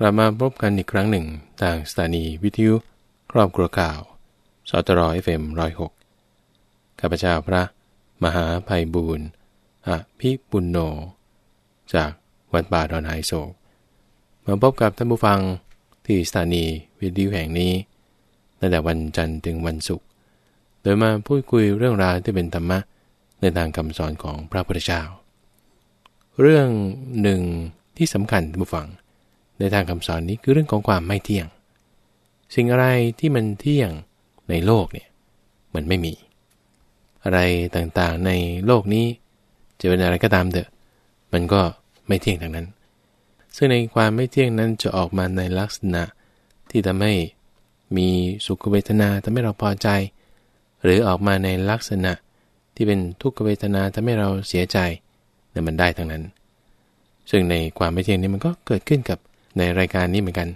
กลับมาพบกันอีกครั้งหนึ่งทางสถานีวิทยุครอบครัวข่าวส.ทร. FM ร้อยหกข้าพเจ้าพระ มหาไพบูลย์อภิปุณโณจากวัดป่าดอนหายโศกมาพบกับท่านผู้ฟังที่สถานีวิทยุแห่งนี้ตั้งแต่วันจันทร์ถึงวันศุกร์โดยมาพูดคุยเรื่องราวที่เป็นธรรมะในทางคำสอนของพระพุทธเจ้า เรื่องหนึ่งที่สำคัญท่านผู้ฟัง ในทางคำสอนนี้คือเรื่องของความไม่เที่ยง สิ่งอะไรที่มันเที่ยงในโลกเนี่ยมันไม่มี อะไรต่างๆในโลกนี้ จะเป็นอะไรก็ตามเถอะมันก็ไม่เที่ยงทั้งนั้น ซึ่งในความไม่เที่ยงนั้นจะออกมาในลักษณะที่ทำให้มีสุขเวทนาทำให้เราพอใจ หรือออกมาในลักษณะที่เป็นทุกขเวทนาทำให้เราเสียใจเนี่ยมันได้ทั้งนั้น ซึ่งในความไม่เที่ยงนี้มันก็เกิดขึ้นกับ ในรายการนี้เหมือนกัน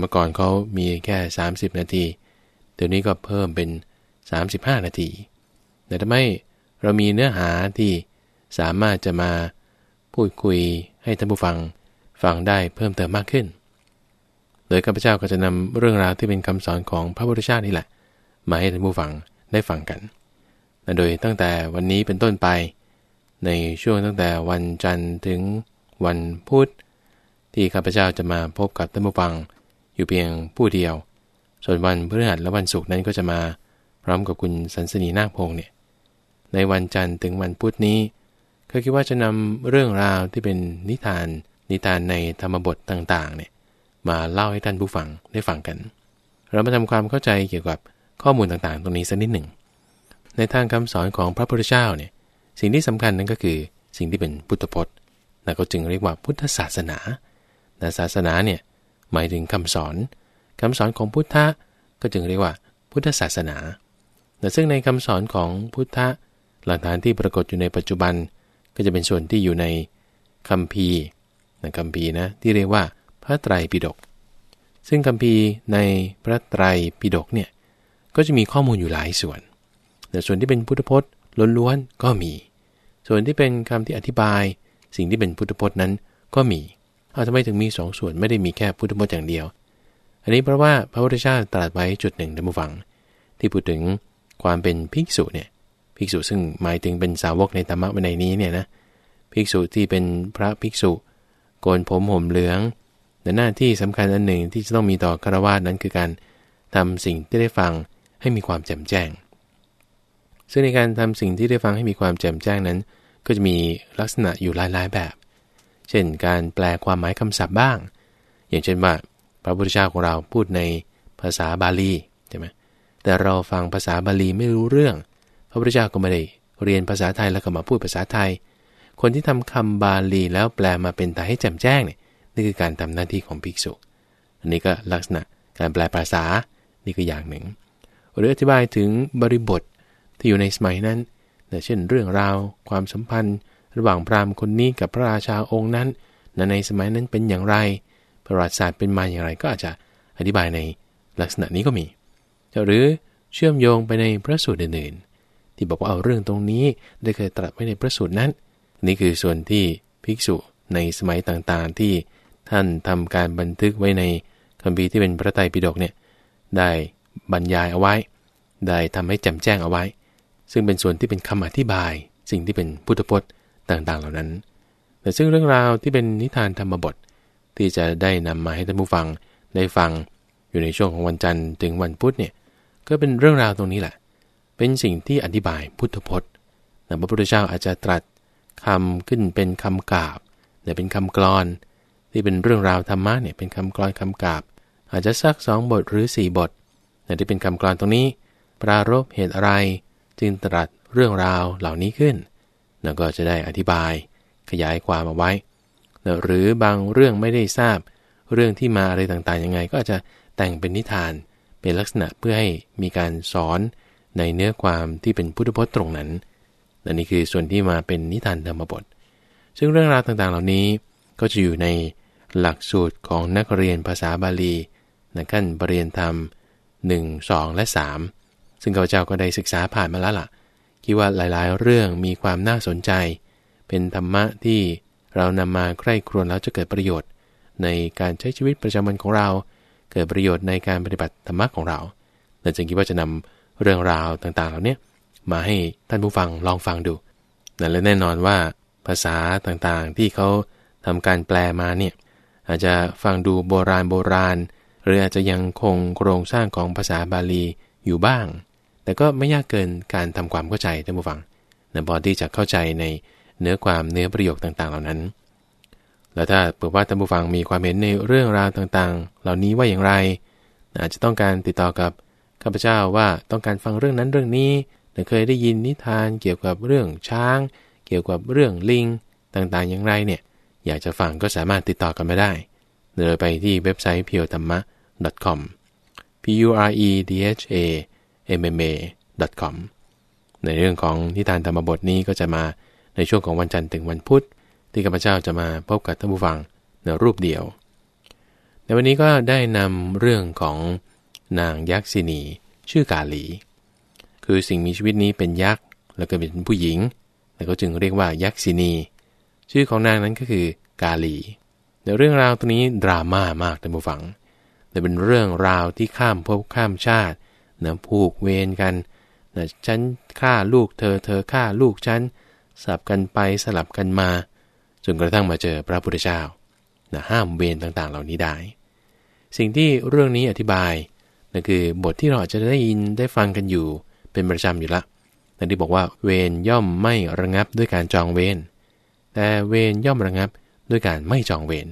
เมื่อก่อนเขามีแค่ 30 นาที เดี๋ยวนี้ก็เพิ่มเป็น 35 นาที แต่ทำไมเรามีเนื้อหาที่สามารถจะมาพูดคุยให้ท่านผู้ฟังฟังได้เพิ่มเติมมากขึ้น โดยข้าพเจ้าก็จะนำเรื่องราวที่เป็นคำสอนของพระพุทธเจ้านี่แหละ มาให้ท่านผู้ฟังได้ฟังกัน โดยตั้งแต่วันนี้เป็นต้นไป ในช่วงตั้งแต่วันจันทร์ถึงวันพุธ ที่ข้าพเจ้าจะมาพบกับท่านผู้ฟัง อยู่เพียงผู้เดียว ส่วนวันพฤหัสและวันศุกร์นั้นก็จะมาพร้อมกับคุณสันสนีนาคพงศ์เนี่ย ในวันจันทร์ถึงวันพุธนี้ก็คิดว่าจะนำเรื่องราวที่เป็นนิทาน นิทานในธรรมบทต่างๆเนี่ยมาเล่าให้ท่านผู้ฟังได้ฟังกัน เรามาทำความเข้าใจเกี่ยวกับข้อมูลต่างๆ ตรงนี้สักนิดหนึ่ง ในทางคำสอนของพระพุทธเจ้าเนี่ย สิ่งที่สำคัญนั้นก็คือสิ่งที่เป็นพุทธพจน์นั่นก็จึงเรียกว่าพุทธศาสนา แต่ศาสนาเนี่ยหมายถึงคำสอนคำสอนของพุทธะก็จึงเรียกว่าพุทธศาสนา แต่ซึ่งในคำสอนของพุทธะหลักฐานที่ปรากฏอยู่ในปัจจุบัน ก็จะเป็นส่วนที่อยู่ในคำพีนะคำพีนะที่เรียกว่าพระไตรปิฎก ซึ่งคำพีในพระไตรปิฎกเนี่ยก็จะมีข้อมูลอยู่หลายส่วน แต่ส่วนที่เป็นพุทธพจน์ล้วนๆก็มี ส่วนที่เป็นคำที่อธิบาย สิ่งที่เป็นพุทธพจน์นั้นก็มี เอาทำไมถึงมีสองส่วนไม่ได้มีแค่พุทธพจน์อย่างเดียว อันนี้เพราะว่าพระพุทธเจ้าตรัสไว้จุดหนึ่งท่านผู้ฟัง ที่พูดถึงความเป็นภิกษุเนี่ยภิกษุซึ่งหมายถึงเป็นสาวกในธรรมะในนี้เนี่ยนะภิกษุที่เป็นพระภิกษุโกนผมห่มเหลืองแต่หน้าที่สำคัญอันหนึ่งที่จะต้องมีต่อคารวะนั้นคือการทำสิ่งที่ได้ฟังให้มีความแจ่มแจ้ง ซึ่งในการทำสิ่งที่ได้ฟังให้มีความแจ่มแจ้งนั้น ก็จะมีลักษณะอยู่หลายๆแบบ เช่นการแปลความหมายคำศัพท์บ้าง อย่างเช่นว่า พระพุทธเจ้าของเราพูดในภาษาบาลีใช่ไหมแต่เราฟังภาษาบาลีไม่รู้เรื่อง พระพุทธเจ้าก็ไม่ได้เรียนภาษาไทยแล้วก็มาพูดภาษาไทย คนที่ทำคำบาลีแล้วแปลมาเป็นไทยให้แจ่มแจ้งเนี่ยนี่คือการทำหน้าที่ของภิกษุ อันนี้ก็ลักษณะการแปลภาษานี่คืออย่างหนึ่ง หรืออธิบายถึงบริบทที่อยู่ในสมัยนั้นเช่นเรื่องราว ความสัมพันธ์ ระหว่างพราหมณ์คนนี้กับพระราชาองค์นั้นในสมัยนั้นเป็นอย่างไรประวัติศาสตร์เป็นมาอย่างไรก็อาจจะอธิบายในลักษณะนี้ก็มี หรือเชื่อมโยงไปในพระสูตรอื่นๆที่บอกว่าเอาเรื่องตรงนี้ได้เคยตรัสไว้ในพระสูตรนั้น นี่คือส่วนที่ภิกษุในสมัยต่างๆ ที่ท่านทำการบันทึกไว้ในคัมภีร์ที่เป็นพระไตรปิฎกเนี่ยได้บรรยายเอาไว้ ได้ทำให้แจ่มแจ้งเอาไว้ ซึ่งเป็นส่วนที่เป็นคำอธิบาย สิ่งที่เป็นพุทธพจน์ ต่างๆเหล่านั้น แต่ซึ่งเรื่องราวที่เป็นนิทานธรรมบทที่จะได้นำมาให้ท่านผู้ฟังได้ฟังอยู่ในช่วงของวันจันทร์ถึงวันพุธเนี่ยก็เป็นเรื่องราวตรงนี้แหละ เป็นสิ่งที่อธิบายพุทธพจน์พระพุทธเจ้าอาจจะตรัสคำขึ้นเป็นคำกาบแต่เป็นคำกรอน ที่เป็นเรื่องราวธรรมะเนี่ยเป็นคำกรอนคำกาบ อาจจะสักสองบทหรือสี่บทแต่ที่เป็นคำกรอนตรงนี้ ปรารบเหตุอะไร จึงตรัสเรื่องราวเหล่านี้ขึ้น แล้วก็จะได้อธิบายขยายความเอาไว้ หรือบางเรื่องไม่ได้ทราบ เรื่องที่มาอะไรต่างๆยังไง ก็จะแต่งเป็นนิทานเป็นลักษณะเพื่อให้มีการสอนในเนื้อความที่เป็นพุทธพจน์ตรงนั้นนนี่คือส่วนที่มาเป็นนิทานธรรมบท ซึ่งเรื่องราวต่างๆเหล่านี้ก็จะอยู่ในหลักสูตรของนักเรียนภาษาบาลีในขั้นปรริญญาธรรม 1 2 และ 3 ซึ่งข้าพเจ้าก็ได้ศึกษาผ่านมาแล้วล่ะ คิดว่าหลายๆ เรื่องมีความน่าสนใจ เป็นธรรมะที่เรานำมาใคร่ครวญแล้วจะเกิดประโยชน์ ในการใช้ชีวิตประจำวันของเรา เกิดประโยชน์ในการปฏิบัติธรรมะของเราเราจึงคิดว่าจะนำเรื่องราวต่างๆเหล่านี้มาให้ท่านผู้ฟังลองฟังดูและแน่นอนว่าภาษาต่างๆที่เขาทำการแปลมาเนี่ยอาจจะฟังดูโบราณโบราณ หรืออาจจะยังคงโครงสร้างของภาษาบาลีอยู่บ้าง แต่ก็ไม่ยากเกินการทำความเข้าใจท่านผู้ฟังนะพอที่จะเข้าใจในเนื้อความเนื้อประโยคต่างๆ เหล่านั้น แล้วถ้าเผื่อว่าท่านผู้ฟังมีความเห็นในเรื่องราวต่างๆ เหล่านี้ว่าอย่างไร อาจจะต้องการติดต่อกับข้าพเจ้าว่าต้องการฟังเรื่องนั้นเรื่องนี้เคยได้ยินนิทานเกี่ยวกับเรื่องช้าง เกี่ยวกับเรื่องลิงต่างๆ อย่างไรเนี่ย อยากจะฟังก็สามารถติดต่อกันมาได้เดินไปที่เว็บไซต์ p u r e t h a m m a com p u r e d h a m m a com ในเรื่องของนิทานธรรมบทนี้ก็จะมาในช่วงของวันจันทร์ถึงวันพุธ ที่ข้าพเจ้าจะมาพบกับท่านผู้ฟังในรูปเดียว ในวันนี้ก็ได้นำเรื่องของนางยักษินี ชื่อกาลี คือสิ่งมีชีวิตนี้เป็นยักษ์แล้วก็เป็นผู้หญิง แล้วก็จึงเรียกว่ายักษินี ชื่อของนางนั้นก็คือกาลีในเรื่องราวตัวนี้ดราม่ามากท่านผู้ฟังแต่เป็นเรื่องราวที่ข้ามภพข้ามชาติ นะผูกเวรกันนะฉันฆ่าลูกเธอเธอฆ่าลูกฉันสลับกันไปสลับกันมา จนกระทั่งมาเจอพระพุทธเจ้านะห้ามเวรต่างๆ เหล่านี้ได้ สิ่งที่เรื่องนี้อธิบายนั่นคือบทที่เราอาจจะได้ยินได้ฟังกันอยู่เป็นประจำอยู่ละนั่นที่บอกว่าเวรย่อมไม่ระงับด้วยการจองเวรแต่เวรย่อมระงับด้วยการไม่จองเวร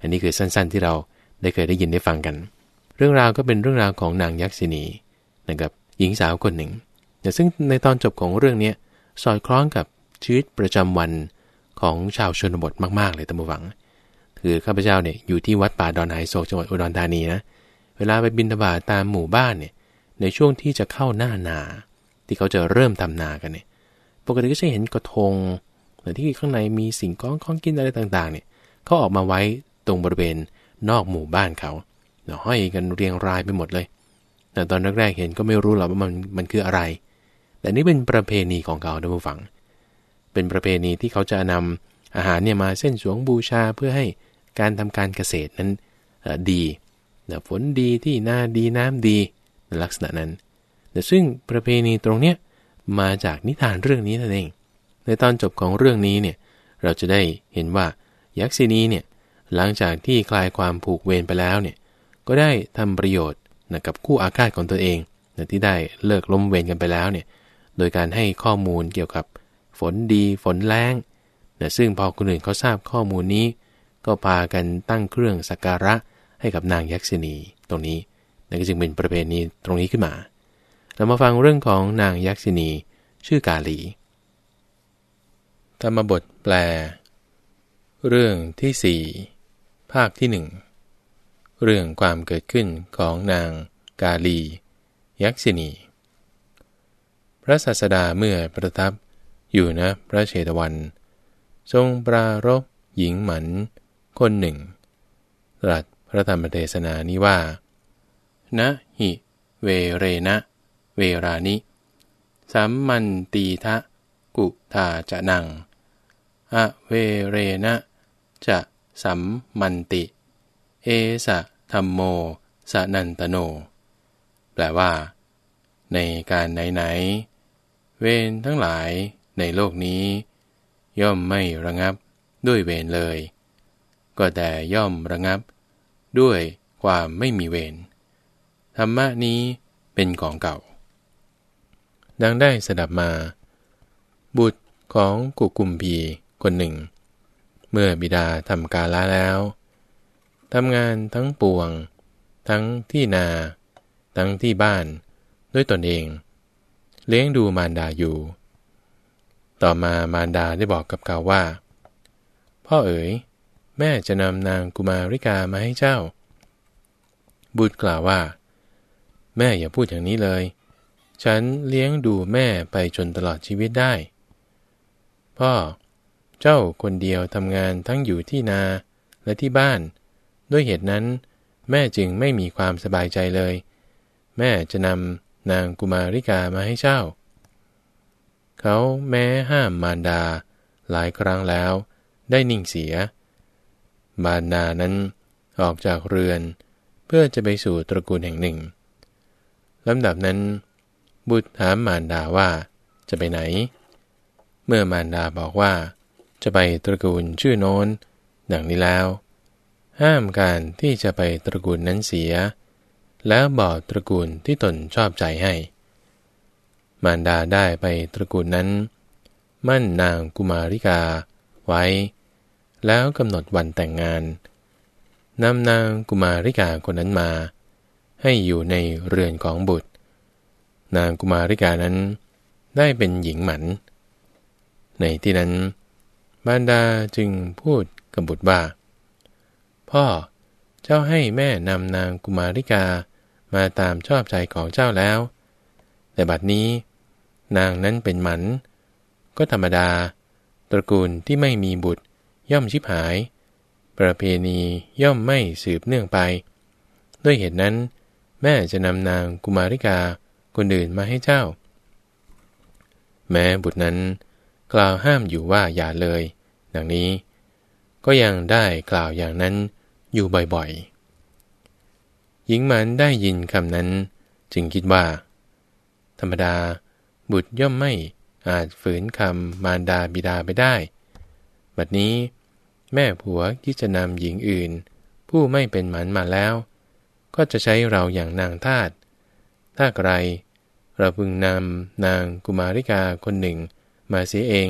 อันนี้คือสั้นๆที่เราได้เคยได้ยินได้ฟังกัน เรื่องราวก็เป็นเรื่องราวของนางยักษินี นะครับหญิงสาวคนหนึ่งแต่ซึ่งในตอนจบของเรื่องนี้สอดคล้องกับชีวิตประจำวันของชาวชนบทมากๆเลยตามวัง คือข้าพเจ้าเนี่ยอยู่ที่วัดป่าดอนไฮโศกจังหวัดอุดรธานีนะเวลาไปบินทบาทตามหมู่บ้านเนี่ยในช่วงที่จะเข้าหน้านา ที่เขาจะเริ่มทำนากันเนี่ยปกติก็จะเห็นกระทงแต่ที่ข้างในมีสิ่งก้องของกินอะไรต่างๆเนี่ยเขาออกมาไว้ตรงบริเวณนอกหมู่บ้านเขาห้อยกันเรียงรายไปหมดเลย แต่ตอนแรกๆเห็นก็ไม่รู้หรอกว่ามันมันคืออะไร แต่นี่เป็นประเพณีของเขาท่านผู้ฟัง เป็นประเพณีที่เขาจะนำอาหารเนี่ยมาเส้นสวงบูชาเพื่อให้การทำการเกษตรนั้นดีฝนดีที่นาดีน้ำดีในลักษณะนั้น แต่ซึ่งประเพณีตรงเนี้ยมาจากนิทานเรื่องนี้นั่นเอง ในตอนจบของเรื่องนี้เนี่ยเราจะได้เห็นว่ายักษินีเนี่ยหลังจากที่คลายความผูกเวรไปแล้วเนี่ยก็ได้ทำประโยชน์ นะกับคู่อาฆาตของตัวเองนะที่ได้เลิกล้มเวรกันไปแล้วเนี่ยโดยการให้ข้อมูลเกี่ยวกับฝนดีฝนแรงนะซึ่งพอคนอื่นเขาทราบข้อมูลนี้ ก็พากันตั้งเครื่องสักการะให้กับนางยักษินีตรงนี้นั่นก็จึงเป็นประเพณีตรงนี้ขึ้นมา เรามาฟังเรื่องของนางยักษินีชื่อกาลี ธรรมบทแปล เรื่องที่สี่ภาคที่หนึ่ง เรื่องความเกิดขึ้นของนางกาลี ยักษินี พระศาสดาเมื่อประทับอยู่นะพระเชตวัน ทรงปรารบหญิงหมัน คนหนึ่ง ตรัสพระธรรมเทศนานี้ว่า นะหิ เวเรนะ เวรานิ สัมมันตีทะ กุทาจะนังอะเวเรนะ จะสัมมันติ เอสะ ธรรมโมสนันตโน แปลว่า ในการไหนๆ เวรทั้งหลายในโลกนี้ ย่อมไม่ระงับด้วยเวรเลย ก็แต่ย่อมระงับ ด้วยความไม่มีเวรธรรมะนี้เป็นของเก่า ดังได้สดับมา บุตรของกุกุมพีคนหนึ่ง เมื่อบิดาทำกาละแล้ว ทำงานทั้งปวง ทั้งที่นา ทั้งที่บ้าน ด้วยตนเอง เลี้ยงดูมารดาอยู่ ต่อมามารดาได้บอกกับเขาว่า พ่อเอ๋ย แม่จะนำนางกุมาริกามาให้เจ้า บุตรกล่าวว่า แม่อย่าพูดอย่างนี้เลย ฉันเลี้ยงดูแม่ไปจนตลอดชีวิตได้ พ่อ เจ้าคนเดียวทำงานทั้งอยู่ที่นาและที่บ้าน ด้วยเหตุนั้น แม่จึงไม่มีความสบายใจเลย แม่จะนำนางกุมาริกามาให้เจ้าเขาแม้ห้ามมารดา หลายครั้งแล้ว ได้นิ่งเสียบานนานั้นออกจากเรือน เพื่อจะไปสู่ตระกูลแห่งหนึ่งลำดับนั้น บุตรถามมารดาว่าจะไปไหน เมื่อมารดาบอกว่า จะไปตระกูลชื่อโน้น ดังนี้แล้ว ห้ามการที่จะไปตระกูลนั้นเสีย แล้วบอกตระกูลที่ตนชอบใจให้ มารดาได้ไปตระกูลนั้น มั่นนางกุมาริกา ไว้ แล้วกำหนดวันแต่งงานนำนางกุมาริกาคนนั้นมา ให้อยู่ในเรือนของบุตร นางกุมาริกานั้นได้เป็นหญิงหมัน ในที่นั้นบารดาจึงพูดกับบุตรว่า พ่อ เจ้าให้แม่นำนางกุมาริกามาตามชอบใจของเจ้าแล้ว แต่บัดนี้ นางนั้นเป็นหมัน ก็ธรรมดา ตระกูลที่ไม่มีบุตรย่อมชิบหาย ประเพณีย่อมไม่สืบเนื่องไป ด้วยเหตุนั้น แม่จะนำนางกุมาริกาคนอื่นมาให้เจ้า แม้บุตรนั้น กล่าวห้ามอยู่ว่าอย่าเลย ดังนี้ ก็ยังได้กล่าวอย่างนั้น อยู่บ่อยๆ หญิงมันได้ยินคำนั้น จึงคิดว่า ธรรมดา บุตรย่อมไม่อาจฝืนคำมารดาบิดาไปได้ บัดนี้ แม่ผัวที่จะนำหญิงอื่น ผู้ไม่เป็นหมันมาแล้ว ก็จะใช้เราอย่างนางทาตถ้าใครเราพึงนำนางกุมาริกาคนหนึ่งมาเสียเอง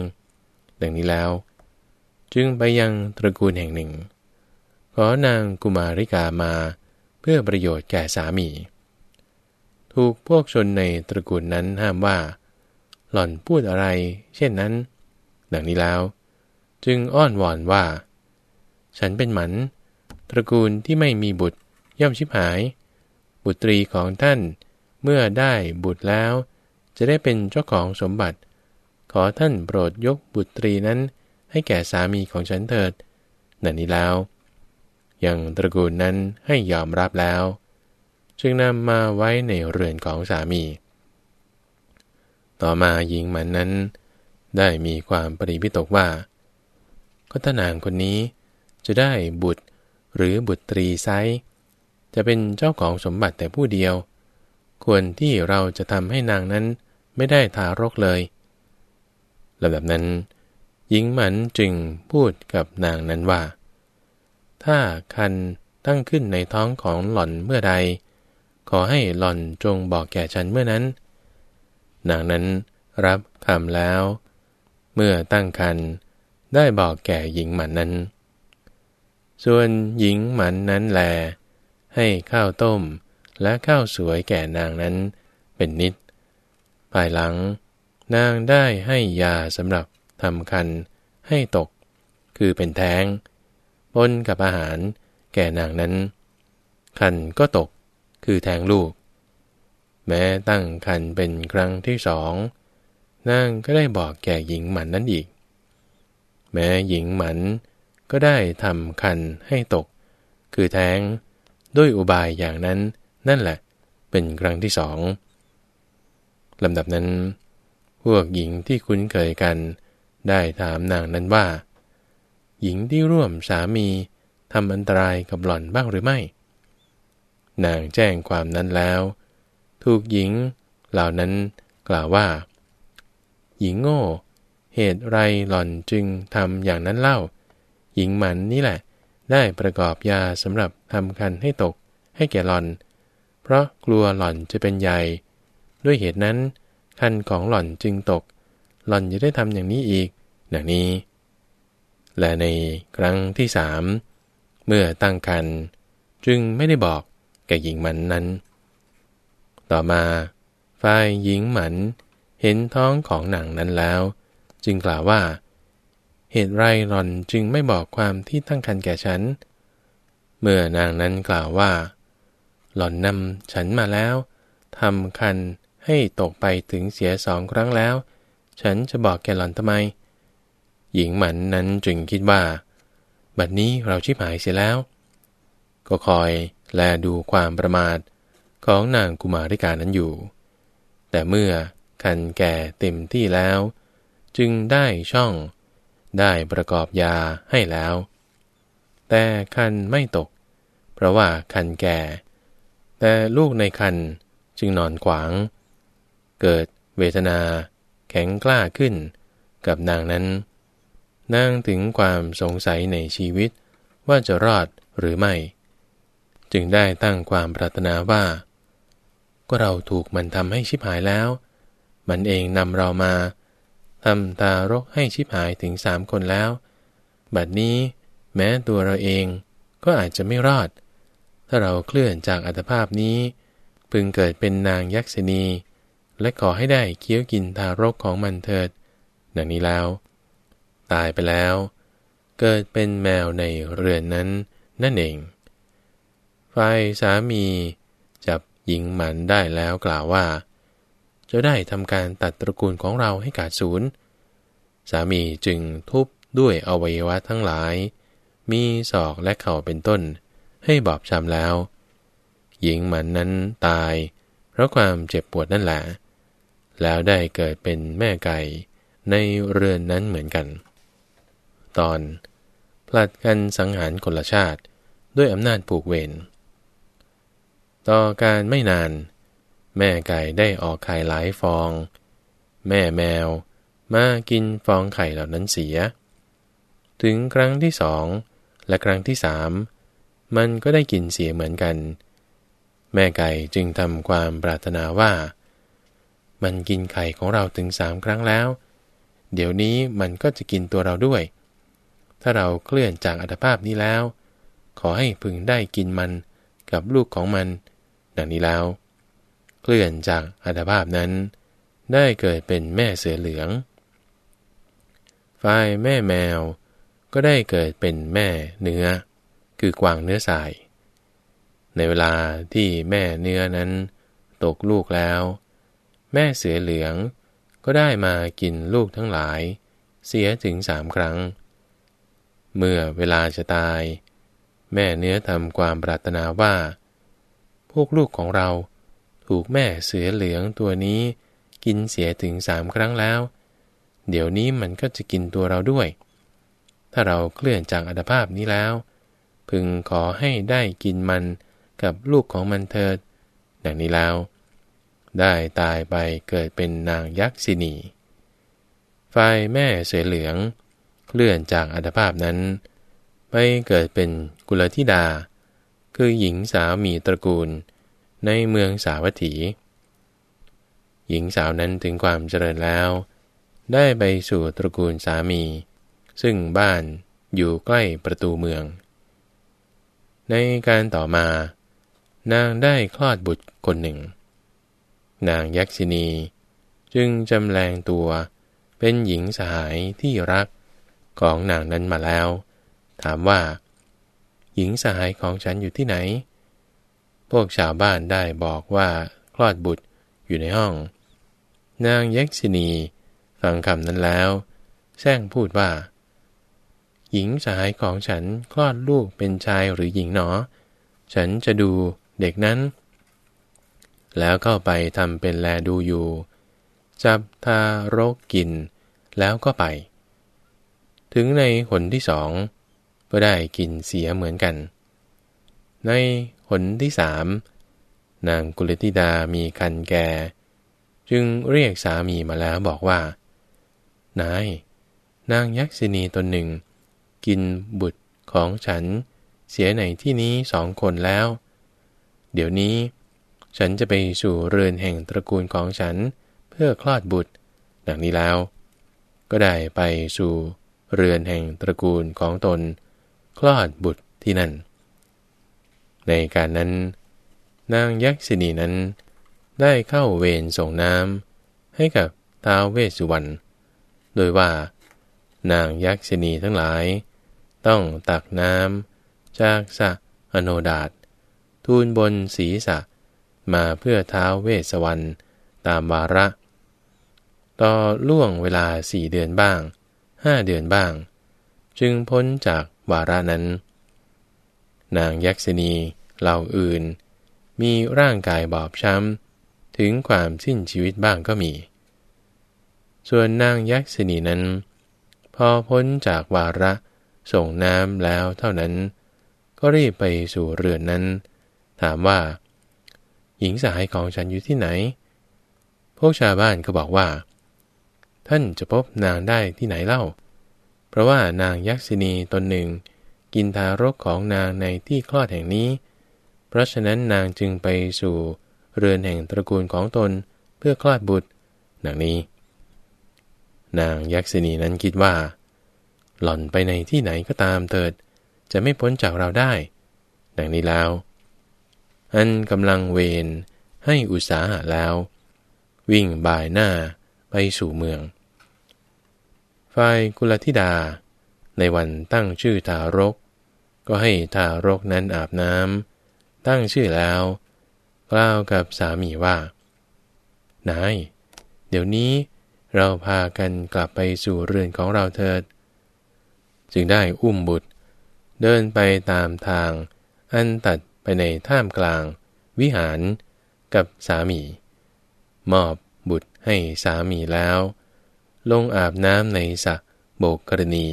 ดังนี้แล้ว จึงไปยังตระกูลแห่งหนึ่ง อนางกุมาริกามา เพื่อประโยชน์แก่สามี ถูกพวกชนในตระกูลนั้นห้ามว่า หล่อนพูดอะไร เช่นนั้น ดังนี้แล้ว จึงอ้อนวอนว่า ฉันเป็นหมัน ตระกูลที่ไม่มีบุตรย่อมชิบหาย บุตรีของท่านเมื่อได้บุตรแล้ว จะได้เป็นเจ้าของสมบัติ ขอท่านโปรดยกบุตรีนั้นให้แก่สามีของฉันเถิดนั่นนี้แล้ว ยังตระกูลนั้นให้ยอมรับแล้ว จึงนำมาไว้ในเรือนของสามี ต่อมาหญิงมันนั้น ได้มีความปริพิตกว่า ก็ตานางคนนี้จะได้บุตรหรือบุตรีไซจะเป็นเจ้าของสมบัติแต่ผู้เดียว ควรที่เราจะทำให้นางนั้นไม่ได้ทารกเลยลำดับนั้น หญิงหมันจึงพูดกับนางนั้นว่า ถ้าคันตั้งขึ้นในท้องของหล่อนเมื่อใด ขอให้หล่อนจงบอกแก่ฉันเมื่อนั้น นางนั้นรับคำแล้ว เมื่อตั้งคันได้บอกแก่หญิงหมันนั้น ส่วนหญิงหมันนั้นแล ให้ข้าวต้มและข้าวสวยแก่นางนั้นเป็นนิด ภายหลัง นางได้ให้ยาสำหรับทำคันให้ตก คือเป็นแท้ง ปนกับอาหาร แก่นางนั้น คันก็ตก คือแทงลูก แม้ตั้งคันเป็นครั้งที่สอง นางก็ได้บอกแก่หญิงหมันนั้นอีก แม้หญิงหมันก็ได้ทำคันให้ตก คือแทงด้วยอุบายอย่างนั้นนั่นแหละ เป็นครั้งที่สองลำดับนั้น พวกหญิงที่คุ้นเคยกัน ได้ถามนางนั้นว่า หญิงที่ร่วมสามีทำอันตรายกับหล่อนบ้างหรือไม่ นางแจ้งความนั้นแล้ว ถูกหญิงเหล่านั้นกล่าวว่า หญิงโง่ เหตุไรหล่อนจึงทำอย่างนั้นเล่า หญิงหมันนี่แหละ ได้ประกอบยาสำหรับทำคันให้ตกให้แก่หล่อน เพราะกลัวหล่อนจะเป็นใหญ่ ด้วยเหตุนั้นคันของหล่อนจึงตก หล่อนจะได้ทำอย่างนี้อีก ดังนี้ และในครั้งที่สามเมื่อตั้งคันจึงไม่ได้บอกแก่หญิงหมันนั้น ต่อมาฝ่ายหญิงหมันเห็นท้องของหนังนั้นแล้ว จึงกล่าวว่า เหตุไรหล่อนจึงไม่บอกความที่ตั้งคันแก่ฉัน เมื่อนางนั้นกล่าวว่า หล่อนนำฉันมาแล้วทำคันให้ตกไปถึงเสียสองครั้งแล้ว ฉันจะบอกแกหล่อนทำไม หญิงหมันนั้นจึงคิดว่า บัดนี้เราชิบหายเสียแล้ว ก็คอยแลดูความประมาทของนางกุมาริกานั้นอยู่ แต่เมื่อคันแก่เต็มที่แล้ว จึงได้ช่องได้ประกอบยาให้แล้ว แต่คันไม่ตก เพราะว่าคันแก่ แต่ลูกในคันจึงนอนขวาง เกิดเวทนาแข็งกล้าขึ้นกับนางนั้น นางถึงความสงสัยในชีวิต ว่าจะรอดหรือไม่ จึงได้ตั้งความปรารถนาว่า ก็เราถูกมันทำให้ชิบหายแล้ว มันเองนำเรามาทำตารกให้ชิบหายถึงสามคนแล้ว บัดนี้แม้ตัวเราเองก็อาจจะไม่รอด ถ้าเราเคลื่อนจากอัตภาพนี้ พึงเกิดเป็นนางยักษินีและขอให้ได้เคี้ยวกินทารกของมันเถิด ดังนี้แล้ว ตายไปแล้ว เกิดเป็นแมวในเรือนนั้นนั่นเอง ฝ่ายสามีจับหญิงหมันได้แล้วกล่าวว่า จะได้ทำการตัดตระกูลของเราให้ขาดศูนย์ สามีจึงทุบด้วยอวัยวะทั้งหลาย มีศอกและเข่าเป็นต้น ให้บอบช้ำแล้ว หญิงหมันนั้นตาย เพราะความเจ็บปวดนั่นแหละแล้วได้เกิดเป็นแม่ไก่ในเรือนนั้นเหมือนกัน ตอน ผลัดกันสังหารคนละชาติด้วยอำนาจผูกเวร ต่อการไม่นาน แม่ไก่ได้ออกไข่หลายฟอง แม่แมวมากินฟองไข่เหล่านั้นเสีย ถึงครั้งที่สองและครั้งที่สามมันก็ได้กินเสียเหมือนกัน แม่ไก่จึงทำความปรารถนาว่า มันกินไข่ของเราถึงสามครั้งแล้ว เดี๋ยวนี้มันก็จะกินตัวเราด้วย ถ้าเราเคลื่อนจากอัตภาพนี้แล้ว ขอให้พึงได้กินมันกับลูกของมัน ดังนี้แล้ว เคลื่อนจากอัตภาพนั้น ได้เกิดเป็นแม่เสือเหลือง ฝ่ายแม่แมว ก็ได้เกิดเป็นแม่เนื้อ คือกวางเนื้อสาย ในเวลาที่แม่เนื้อนั้น ตกลูกแล้ว แม่เสือเหลืองก็ได้มากินลูกทั้งหลาย เสียถึงสามครั้ง เมื่อเวลาจะตาย แม่เนื้อทำความปรารถนาว่า พวกลูกของเราถูกแม่เสือเหลืองตัวนี้กินเสียถึงสามครั้งแล้ว เดี๋ยวนี้มันก็จะกินตัวเราด้วย ถ้าเราเคลื่อนจากอัตภาพนี้แล้ว พึงขอให้ได้กินมันกับลูกของมันเถิด ดังนี้แล้ว ได้ตายไปเกิดเป็นนางยักษินี ฝ่ายแม่เสือเหลือง เคลื่อนจากอัตภาพนั้น ไปเกิดเป็นกุลธิดา คือหญิงสาวมีตระกูลในเมืองสาวัตถี หญิงสาวนั้นถึงความเจริญแล้ว ได้ไปสู่ตระกูลสามี ซึ่งบ้านอยู่ใกล้ประตูเมือง ในการต่อมา นางได้คลอดบุตรคนหนึ่ง นางยักษินี จึงจำแรงตัวเป็นหญิงสหายที่รัก ของนางนั้นมาแล้ว ถามว่า หญิงสหายของฉันอยู่ที่ไหน พวกชาวบ้านได้บอกว่าคลอดบุตรอยู่ในห้อง นางยักษินี ฟังคำนั้นแล้วแซงพูดว่า หญิงสายของฉันคลอดลูกเป็นชายหรือหญิงหนอ ฉันจะดูเด็กนั้น แล้วเข้าไปทำเป็นแลดูอยู่ จับทารกกิน แล้วก็ไป ถึงในหนที่สองก็ได้กินเสียเหมือนกัน ในหนที่สามนางกุลธิดามีคันแก่ จึงเรียกสามีมาแล้วบอกว่า นาย นางยักษินีตนหนึ่ง กินบุตรของฉันเสียในที่นี้สองคนแล้ว เดี๋ยวนี้ ฉันจะไปสู่เรือนแห่งตระกูลของฉันเพื่อคลอดบุตร ดังนี้แล้ว ก็ได้ไปสู่ เรือนแห่งตระกูลของตน คลอดบุตรที่นั่น ในการนั้น นางยักษินีนั้น ได้เข้าเวรส่งน้ำให้กับท้าวเวสสุวรรณ โดยว่า นางยักษินีทั้งหลาย ต้องตักน้ำจากสะอโนดาตทูลบนศีรษะมาเพื่อท้าวเวสวรรณตามวาระ ต่อล่วงเวลาสี่เดือนบ้าง ห้าเดือนบ้าง จึงพ้นจากวาระนั้น นางยักษินีเหล่าอื่น มีร่างกายบอบช้ำ ถึงความสิ้นชีวิตบ้างก็มี ส่วนนางยักษินีนั้น พอพ้นจากวาระส่งน้ำแล้วเท่านั้น ก็รีบไปสู่เรือนนั้น ถามว่า หญิงสหายของฉันอยู่ที่ไหน พวกชาวบ้านก็บอกว่า ท่านจะพบนางได้ที่ไหนเล่า เพราะว่านางยักษินีตนหนึ่ง กินทารกของนางในที่คลอดแห่งนี้ เพราะฉะนั้นนางจึงไปสู่เรือนแห่งตระกูลของตนเพื่อคลอดบุตรดังนี้ นางยักษินีนั้นคิดว่า หล่อนไปในที่ไหนก็ตามเถิด จะไม่พ้นจากเราได้ ดังนี้แล้ว อันกำลังเวนให้อุตสาหะแล้ว วิ่งบ่ายหน้าไปสู่เมือง ฝ่ายกุลธิดา ในวันตั้งชื่อทารก ก็ให้ทารกนั้นอาบน้ำตั้งชื่อแล้ว กล่าวกับสามีว่า นาย เดี๋ยวนี้เราพากันกลับไปสู่เรือนของเราเถิด จึงได้อุ้มบุตร เดินไปตามทาง อันตัดไปในท่ามกลาง วิหารกับสามี มอบบุตรให้สามีแล้ว ลงอาบน้ำในสระโบกกรณี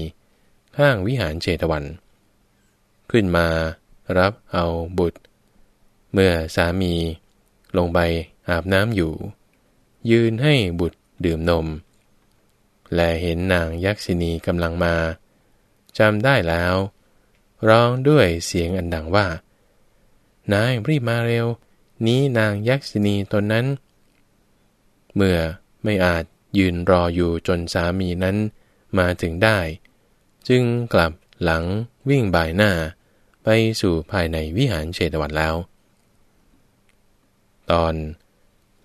ข้างวิหารเจตวัน ขึ้นมารับเอาบุตร เมื่อสามีลงไปอาบน้ำอยู่ ยืนให้บุตรดื่มนม และเห็นนางยักษินีกำลังมาจำได้แล้ว ร้องด้วยเสียงอันดังว่า นายรีบมาเร็ว นี้นางยักษินีตนนั้น เมื่อไม่อาจ ยืนรออยู่จนสามีนั้นมาถึงได้ จึงกลับหลังวิ่งบ่ายหน้า ไปสู่ภายในวิหารเชตวันแล้ว ตอน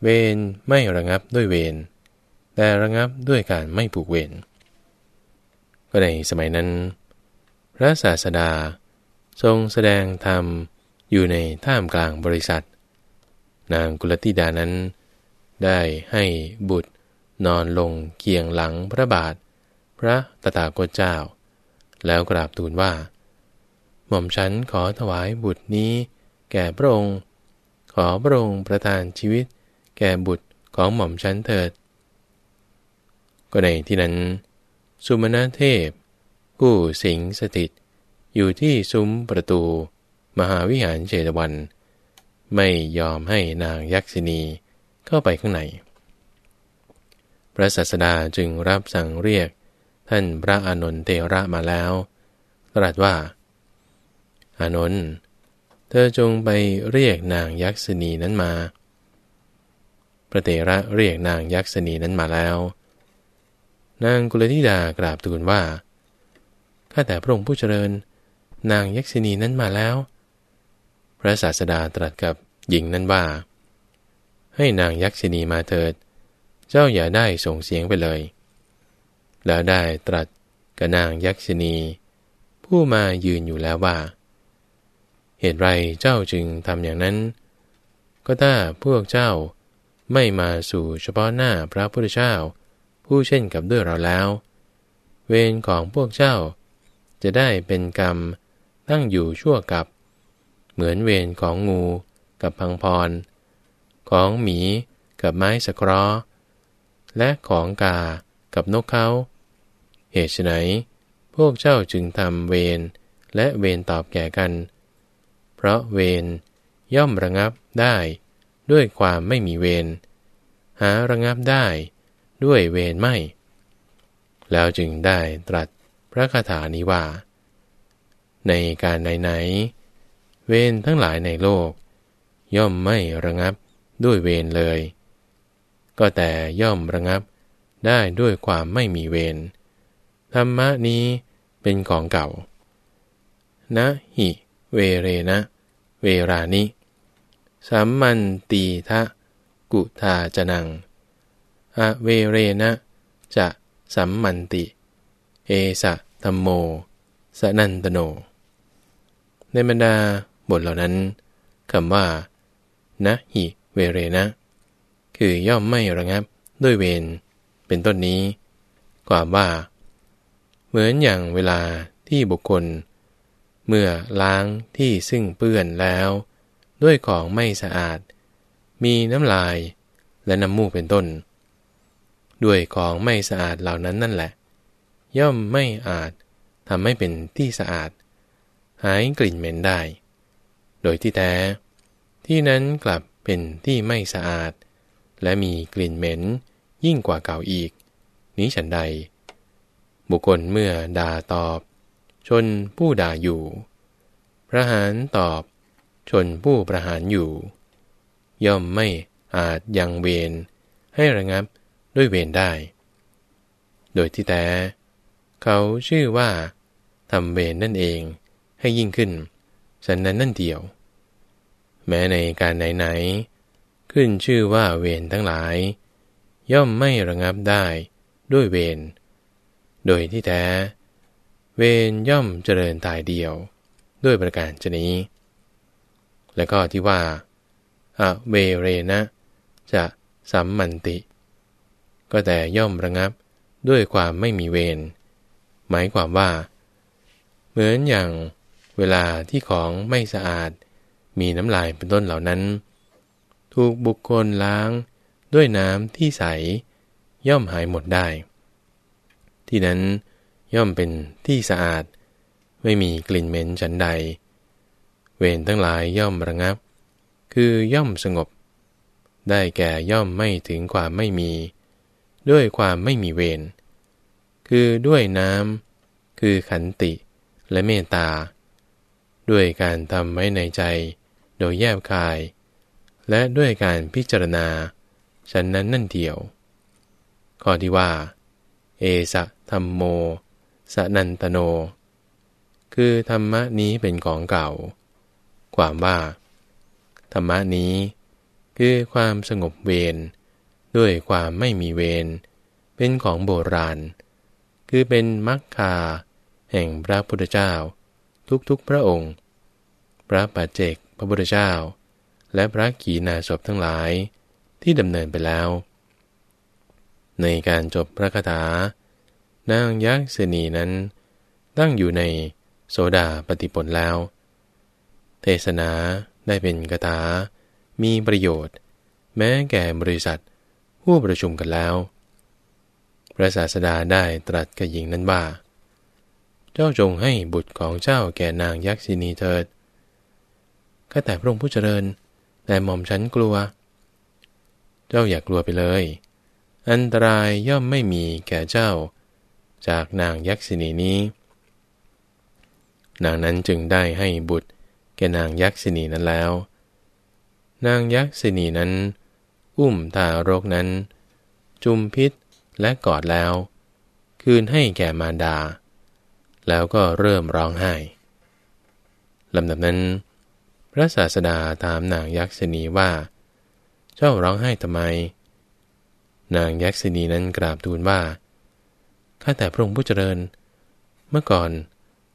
เวนไม่ระงับด้วยเวนแต่ระงับด้วยการไม่ผูกเวรก็ในสมัยนั้น พระศาสดาทรงแสดงธรรมอยู่ในท่ามกลางบริษัท นางกุลติดานั้น ได้ให้บุตร นอนลงเคียงหลังพระบาท พระตถาคตเจ้า แล้วกราบทูลว่า หม่อมฉันขอถวายบุตรนี้ แก่พระองค์ ขอพระองค์ประทานชีวิต แก่บุตรของหม่อมฉันเถิด ก็ในที่นั้น สุมาณเทพ ผู้สิงสถิต อยู่ที่ซุ้มประตู มหาวิหารเจตวัน ไม่ยอมให้นางยักษินีเข้าไปข้างใน พระศาสดาจึงรับสั่งเรียก ท่านพระอานนท์เทระมาแล้ว ตรัสว่า อานนท์เธอจงไปเรียกนางยักษินีนั้นมา พระเตระเรียกนางยักษินีนั้นมาแล้ว นางกุลธิดากราบทูลว่า ข้าแต่พระองค์ผู้เจริญ นางยักษินีนั้นมาแล้ว พระศาสดาตรัสกับหญิงนั้นว่า ให้นางยักษินีมาเถิดเจ้าอย่าได้ส่งเสียงไปเลย แล้วได้ตรัสกับนางยักษินีผู้มายืนอยู่แล้วว่า เหตุไรเจ้าจึงทำอย่างนั้น ก็ถ้าพวกเจ้าไม่มาสู่เฉพาะหน้าพระพุทธเจ้า ผู้เช่นกับด้วยเราแล้ว เวรของพวกเจ้า จะได้เป็นกรรมตั้งอยู่ชั่วกับ เหมือนเวรของงูกับพังพร ของหมีกับไม้สครอ และของกากับนกเขา เหตุไฉนพวกเจ้าจึงทำเวรและเวรตอบแก่กัน เพราะเวรย่อมระงับได้ด้วยความไม่มีเวรหาระงับได้ด้วยเวรไม่ แล้วจึงได้ตรัสพระคาถานี้ว่า ในการไหนๆเวรทั้งหลายในโลก ย่อมไม่ระงับด้วยเวรเลย ก็แต่ย่อมระงับได้ด้วยความไม่มีเวรธรรมะนี้เป็นของเก่า นะหิเวเรนะ เวรานิสัมมันตีทะ กุทาจนัง อเวเรนะ จะสัมมันติ เอสะธรรมโม สนันตโน ในบรรดาบทเหล่านั้นคำว่า นะหิเวเรนะ คือย่อมไม่ระงับด้วยเวรเป็นต้นนี้ ความว่า เหมือนอย่างเวลาที่บุคคล เมื่อล้างที่ซึ่งเปื้อนแล้ว ด้วยของไม่สะอาด มีน้ำลายและน้ำมูกเป็นต้น ด้วยของไม่สะอาดเหล่านั้นนั่นแหละ ย่อมไม่อาจทำให้เป็นที่สะอาด หายกลิ่นเหม็นได้ โดยที่แท้ ที่นั้นกลับเป็นที่ไม่สะอาด และมีกลิ่นเหม็น ยิ่งกว่าเก่าอีก นี้ฉันใด บุคคลเมื่อด่าตอบ ชนผู้ด่าอยู่ประหารตอบ ชนผู้ประหารอยู่ ย่อมไม่อาจยังเวรให้ระงับด้วยเวรได้ โดยที่แต่ เขาชื่อว่าทำเวรนั่นเองให้ยิ่งขึ้น ฉันนั้นนั่นเดียว แม้ในการไหนๆ ขึ้นชื่อว่าเวรทั้งหลาย ย่อมไม่ระงับได้ด้วยเวร โดยที่แท้ เวรย่อมเจริญตายเดียว ด้วยประการชนี้ และก็ที่ว่าอะเวเรนะ จะสัมมันติ ก็แต่ย่อมระงับด้วยความไม่มีเวร หมายความว่า เหมือนอย่างเวลาที่ของไม่สะอาด มีน้ำลายเป็นต้นเหล่านั้น ถูกบุคคลล้างด้วยน้ำที่ใส ย่อมหายหมดได้ ที่นั้นย่อมเป็นที่สะอาด ไม่มีกลิ่นเหม็นฉันใด เวรทั้งหลายย่อมระงับ คือย่อมสงบ ได้แก่ย่อมไม่ถึงความไม่มี ด้วยความไม่มีเวรคือด้วยน้ำคือขันติและเมตตา ด้วยการทำไว้ในใจ โดยแยบคาย และด้วยการพิจารณาฉันนั้นนั่นเดียว ข้อที่ว่า เอสะธรรมโม สนันตโน คือธรรมะนี้เป็นของเก่า ความว่า ธรรมะนี้คือความสงบเวรด้วยความไม่มีเวรเป็นของโบราณ คือเป็นมัคคา แห่งพระพุทธเจ้า ทุกๆพระองค์ พระปัจเจกพระพุทธเจ้า และพระขีณาสพทั้งหลายที่ดำเนินไปแล้ว ในการจบพระคาถา นางยักษ์เสนีนั้น ตั้งอยู่ในโสดาปฏิปลแล้ว เทศนาได้เป็นคาถา มีประโยชน์ แม้แก่บริษัทผู้ประชุมกันแล้ว พระศาสดาได้ตรัสกับหญิงนั้นว่า เจ้าจงให้บุตรของเจ้าแก่นางยักษินีเถิดข้าแต่พระองค์ผู้เจริญ แต่หม่อมฉันกลัว เจ้าอย่ากลัวไปเลย อันตรายย่อมไม่มีแก่เจ้า จากนางยักษินีนี้ นางนั้นจึงได้ให้บุตร แก่นางยักษินีนั้นแล้ว นางยักษินีนั้น อุ้มทารกนั้น จุมพิษและกอดแล้ว คืนให้แก่มารดา แล้วก็เริ่มร้องไห้ลำดับนั้น พระศาสดาถามนางยักษินีว่า เจ้าร้องไห้ทำไม นางยักษินีนั้นกราบทูลว่า ข้าแต่พระองค์ผู้เจริญ เมื่อก่อน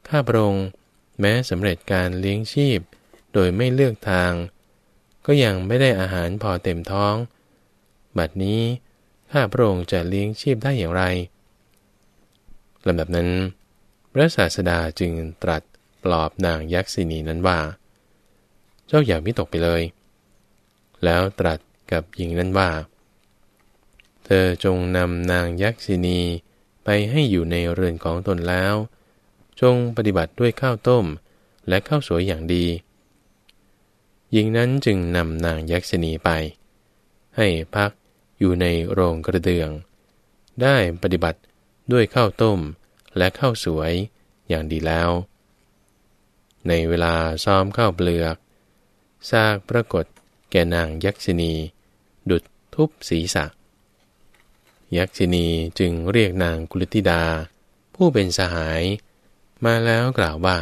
ข้าพระองค์แม้สำเร็จการเลี้ยงชีพ โดยไม่เลือกทาง ก็ยังไม่ได้อาหารพอเต็มท้อง บัดนี้ข้าพระองค์จะเลี้ยงชีพได้อย่างไรลำดับนั้น พระศาสดาจึงตรัสปลอบนางยักษินีนั้นว่า เจ้าอย่ามิตกไปเลย แล้วตรัสกับหญิงนั้นว่า เธอจงนำนางยักษินีไปให้อยู่ในเรือนของตนแล้ว จงปฏิบัติด้วยข้าวต้มและข้าวสวยอย่างดี หญิงนั้นจึงนำนางยักษินีไป ให้พักอยู่ในโรงกระเดือง ได้ปฏิบัติด้วยข้าวต้มและข้าวสวยอย่างดีแล้ว ในเวลาซ้อมข้าวเปลือก ซากปรากฏแก่นางยักษินี ดุดทุบศีรษะ ยักษินีจึงเรียกนางกุลติดา ผู้เป็นสหาย มาแล้วกล่าวว่า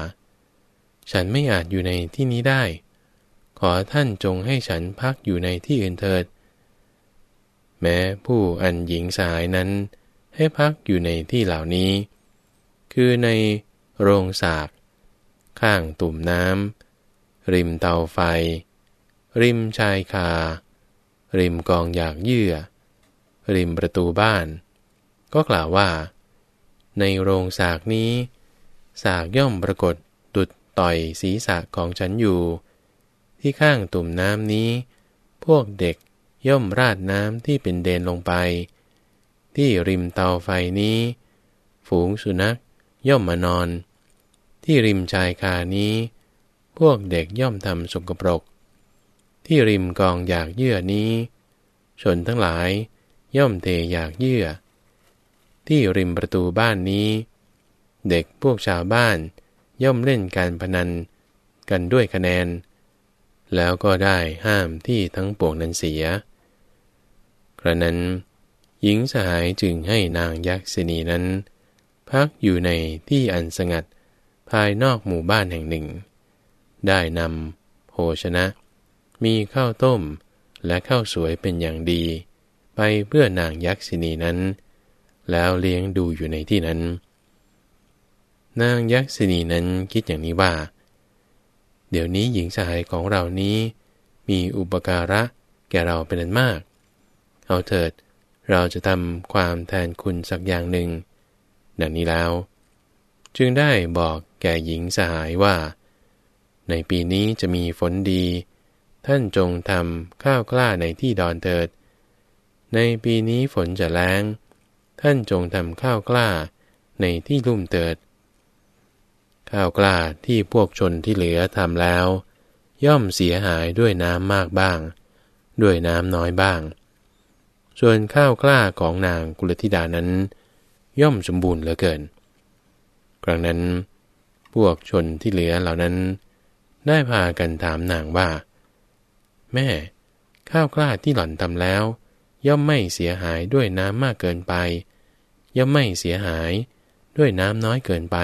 ฉันไม่อาจอยู่ในที่นี้ได้ ขอท่านจงให้ฉันพักอยู่ในที่อื่นเถิด แม้ผู้อันหญิงสายนั้นให้พักอยู่ในที่เหล่านี้ คือในโรงสากข้างตุ่มน้ำ ริมเตาไฟ ริมชายคา ริมกองอยากเยื่อ ริมประตูบ้าน ก็กล่าวว่า ในโรงสากนี้ สากย่อมปรากฏดุดต่อยศีรษะของฉันอยู่ ที่ข้างตุ่มน้ำนี้ พวกเด็กย่อมราดน้ำที่เป็นเดนลงไป ที่ริมเตาไฟนี้ ฝูงสุนัขย่อมมานอนทที่ริมชายคานี้ พวกเด็กย่อมทำสกปรก ที่ริมกองอยากเยื่อนี้ ชนทั้งหลายย่อมเทอยากเยื่อ ที่ริมประตูบ้านนี้ เด็กพวกชาวบ้านย่อมเล่นการพนันกันด้วยคะแนน แล้วก็ได้ห้ามที่ทั้งปวงนั้นเสีย กระนั้น หญิงสหายจึงให้นางยักษินีนั้น พักอยู่ในที่อันสงัดภายนอกหมู่บ้านแห่งหนึ่ง ได้นำโภชนะ มีข้าวต้มและข้าวสวยเป็นอย่างดี ไปเพื่อนางยักษินีนั้น แล้วเลี้ยงดูอยู่ในที่นั้น นางยักษินีนั้นคิดอย่างนี้ว่า เดี๋ยวนี้หญิงสหายของเรานี้ มีอุปการะแก่เราเป็นอันมาก เอาเถิดเราจะทำความแทนคุณสักอย่างหนึ่ง ดังนี้แล้ว จึงได้บอกแก่หญิงสหายว่า ในปีนี้จะมีฝนดี ท่านจงทำข้าวกล้าในที่ดอนเถิด ในปีนี้ฝนจะแล้งท่านจงทำข้าวกล้าในที่ลุ่มเถิด ข้าวกล้าที่พวกชนที่เหลือทำแล้ว ย่อมเสียหายด้วยน้ำมากบ้าง ด้วยน้ำน้อยบ้าง ส่วนข้าวกล้าของนางกุลธิดานั้น ย่อมสมบูรณ์เหลือเกิน ครั้งนั้น พวกชนที่เหลือเหล่านั้น ได้พากันถามนางว่า แม่ ข้าวกล้าที่หล่อนทำแล้ว ย่อมไม่เสียหายด้วยน้ำมากเกินไป ย่อมไม่เสียหายด้วยน้ำน้อยเกินไป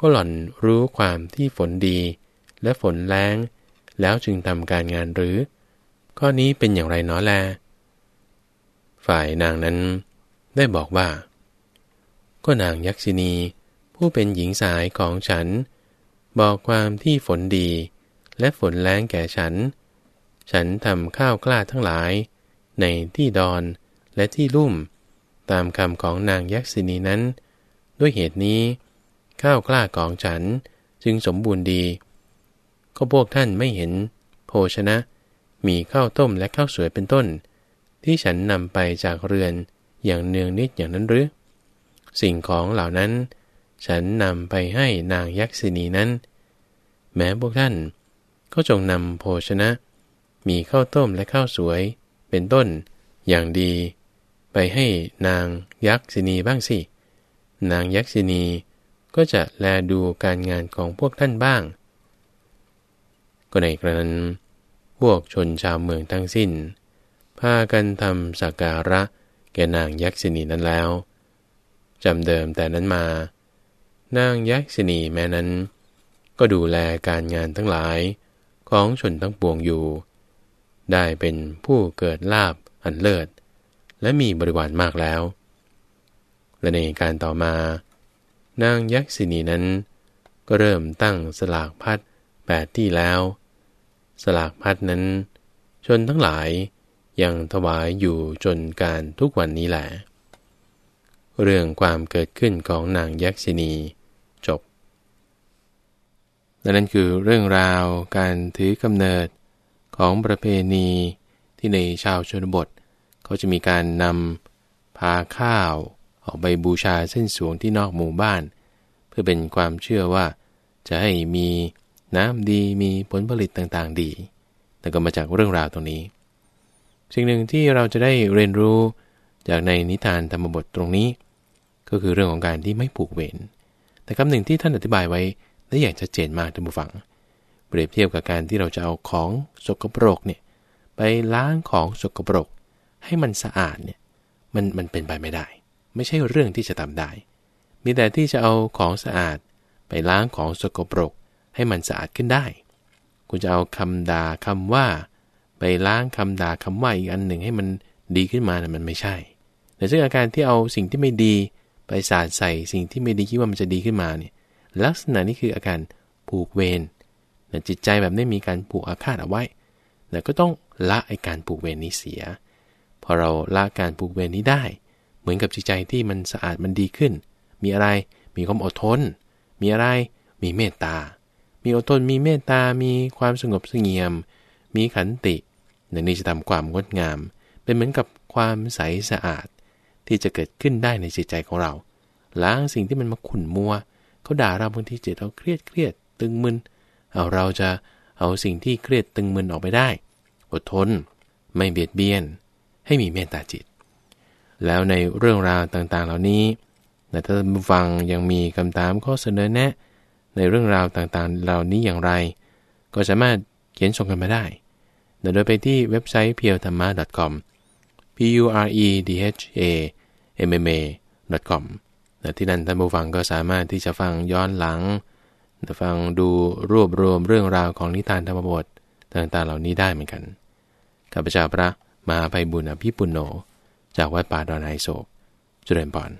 ก็หล่อนรู้ความที่ฝนดี และฝนแรงแล้วจึงทำการงานหรือ ข้อนี้เป็นอย่างไรนาะแล ฝ่ายนางนั้นได้บอกว่า ก็นางยักษินี ผู้เป็นหญิงสายของฉัน บอกความที่ฝนดี และฝนแรงแก่ฉัน ฉันทำข้าวกล้าทั้งหลาย ในที่ดอนและที่ลุ่ม ตามคำของนางยักษินีนั้น ด้วยเหตุนี้ ข้าวกล้าของฉันจึงสมบูรณ์ดี ก็พวกท่านไม่เห็น โภชนะ มีข้าวต้มและข้าวสวยเป็นต้น ที่ฉันนำไปจากเรือนอย่างเนืองนิดอย่างนั้นหรือ สิ่งของเหล่านั้น ฉันนำไปให้นางยักษินีนั้น แม้พวกท่านก็จงนำโภชนะ มีข้าวต้มและข้าวสวย เป็นต้นอย่างดี ไปให้นางยักษินีบ้างสิ นางยักษินีก็จะแลดูการงานของพวกท่านบ้าง ก็ในกระนั้น พวกชนชาวเมืองทั้งสิ้น พากันทำสักการะแก่นางยักษินีนั้นแล้วจำเดิมแต่นั้นมา นางยักษินีแม้นั้น ก็ดูแลการงานทั้งหลายของชนทั้งปวงอยู่ ได้เป็นผู้เกิดลาบอันเลิศ และมีบริวารมากแล้ว และในการต่อมา นางยักษินีนั้น ก็เริ่มตั้งสลากพัดแปดที่แล้ว สลากพัดนั้น ชนทั้งหลายยังถวายอยู่จนการทุกวันนี้แหละ เรื่องความเกิดขึ้นของนางยักษินี จบนั่นคือเรื่องราวการถือกำเนิดของประเพณีที่ในชาวชนบท เขาจะมีการนำพาข้าว ออกไปบูชาเส้นสวงที่นอกหมู่บ้าน เพื่อเป็นความเชื่อว่า จะให้มีน้ำดีมีผลผลิตต่างๆดี แต่ก็มาจากเรื่องราวตรงนี้ สิ่งหนึ่งที่เราจะได้เรียนรู้จากในนิทานธรรมบทตรงนี้ ก็คือเรื่องของการที่ไม่ผูกเวร แต่คำหนึ่งที่ท่านอธิบายไว้และอย่างชัดเจนมากท่านผู้ฟัง เปรียบเทียบกับการที่เราจะเอาของสกปรกเนี่ยไปล้างของสกปรก ให้มันสะอาดเนี่ยมันมันเป็นไปไม่ได้ ไม่ใช่เรื่องที่จะทำได้ มีแต่ที่จะเอาของสะอาด ไปล้างของสกปรก ให้มันสะอาดขึ้นได้ คุณจะเอาคำด่าคำว่า ไปล้างคำด่าคำว่าอีกอันหนึ่งให้มันดีขึ้นมานะมันไม่ใช่แต่ซึ่งอาการที่เอาสิ่งที่ไม่ดี ไปสาดใส่สิ่งที่ไม่ดีคิดว่ามันจะดีขึ้นมาเนี่ยลักษณะนี้คืออาการผูกเวรจิตใจแบบนี้มีการผูกอาฆาตเอาไว้แต่ก็ต้องละไอการผูกเวรนี้เสีย พอเราละการผูกเวรนี้ได้ เหมือนกับจิตใจที่มันสะอาดมันดีขึ้น มีอะไรมีความอดทน มีอะไรมีเมตตา มีอดทนมีเมตตา มีความสงบเสงเงียม มีขันติในนี้จะทำความงดงาม เป็นเหมือนกับความใสสะอาด ที่จะเกิดขึ้นได้ในจิตใจของเรา ล้างสิ่งที่มันมาขุ่นมัว เขาด่าเราบางทีจิตเราเครียดเครียดตึงมึนเอาเราจะเอาสิ่งที่เครียดตึงมึนออกไปได้ อดทน ไม่เบียดเบียน ให้มีเมตตาจิต แล้วในเรื่องราวต่างๆ เหล่านี้ถ้าท่านฟังยังมีคำถามข้อเสนอแนะ ในเรื่องราวต่างๆ เหล่านี้อย่างไร ก็สามารถเขียนส่งกันมาได้โดยไปที่เว็บไซต์ p e e t h a m m a com p u r e d h a m m a com ที่นั่นท่านผู้ฟังก็สามารถที่จะฟังย้อนหลังฟังดูรวบรวมเรื่องราวของนิทานธรรมบทต่างๆเหล่านี้ได้เหมือนกันข้าพเจ้าพระมาภัยบุญอภิปุโน จากวัดป่าดอนไฮโศกจุเรนปอน